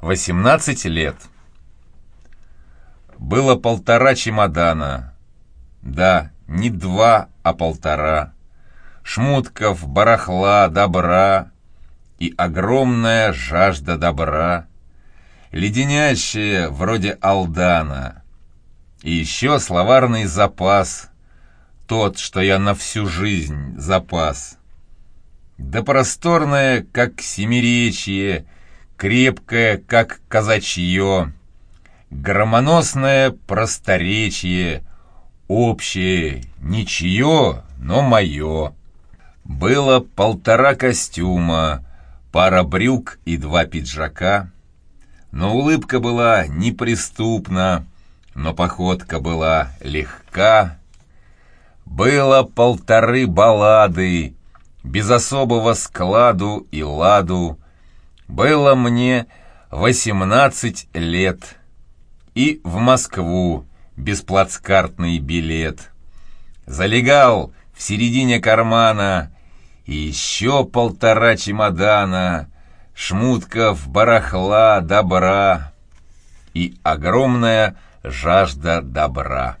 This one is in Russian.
18 лет. Было полтора чемодана. Да, не два, а полтора. Шмутков, барахла, добра и огромная жажда добра, леденящая вроде Алдана. И еще словарный запас, тот, что я на всю жизнь запас. Да просторное, как семиречье, крепкое, как казачье, громоносное просторечие, общее, ничье, но мое. Было полтора костюма, пара брюк и два пиджака, но улыбка была неприступна, но походка была легка. Было полторы баллады, без особого складу и ладу, было мне восемнадцать лет, и в Москву бесплацкартный билет. Залегал в середине кармана и еще полтора чемодана, шмутков, барахла, добра и огромная жажда добра.